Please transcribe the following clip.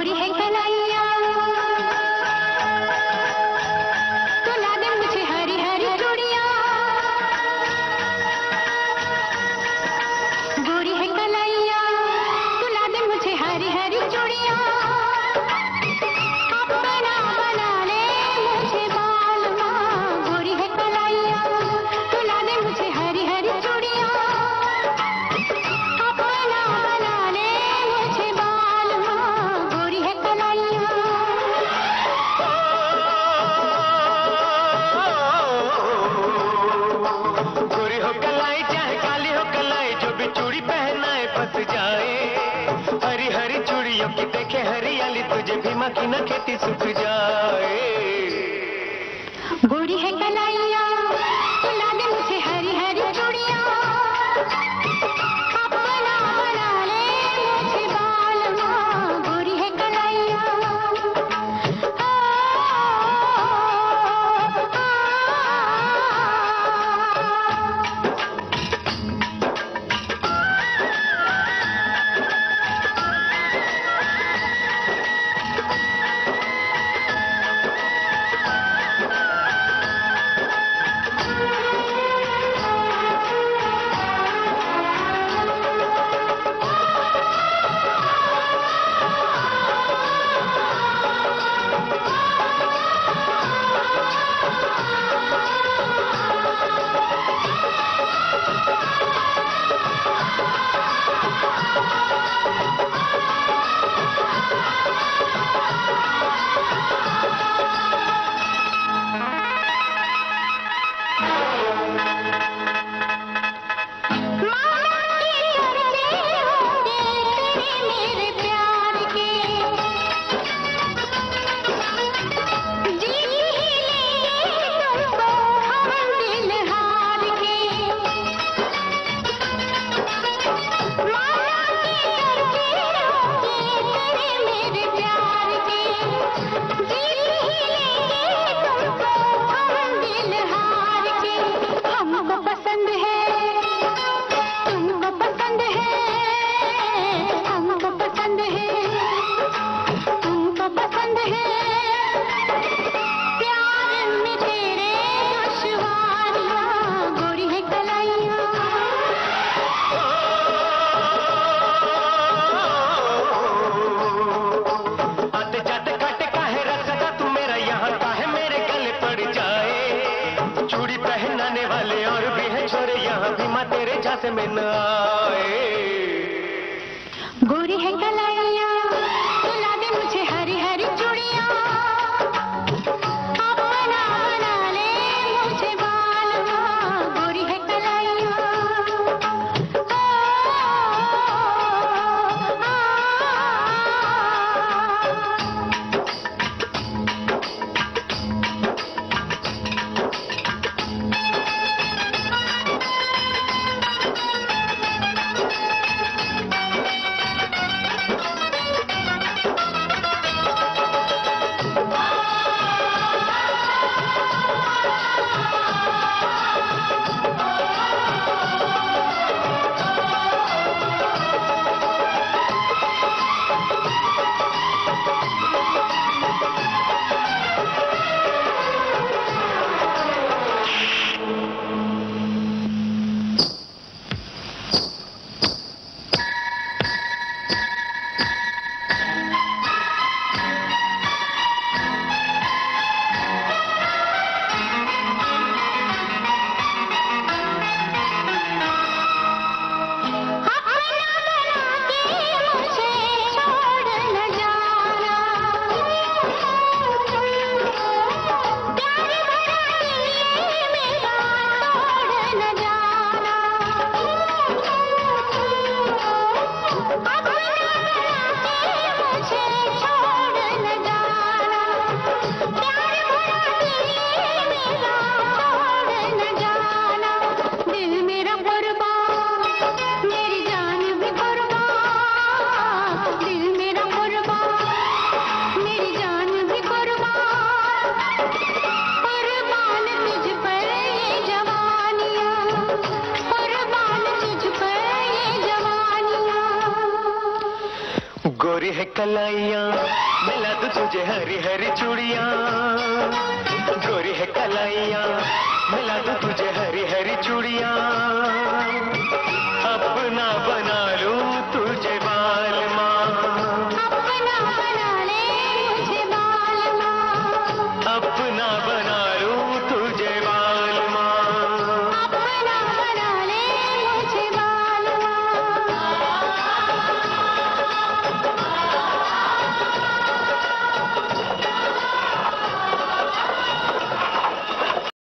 गोरी है कलाइया तुझे भी मक्खी न खेती सुख जाए। से मिल आए। गोरी है कलाया कलाइया, मिला तो तुझे हरी हरी चूड़िया। गोरी है कलाइया, मिला तो तुझे हरी हरी चूड़िया।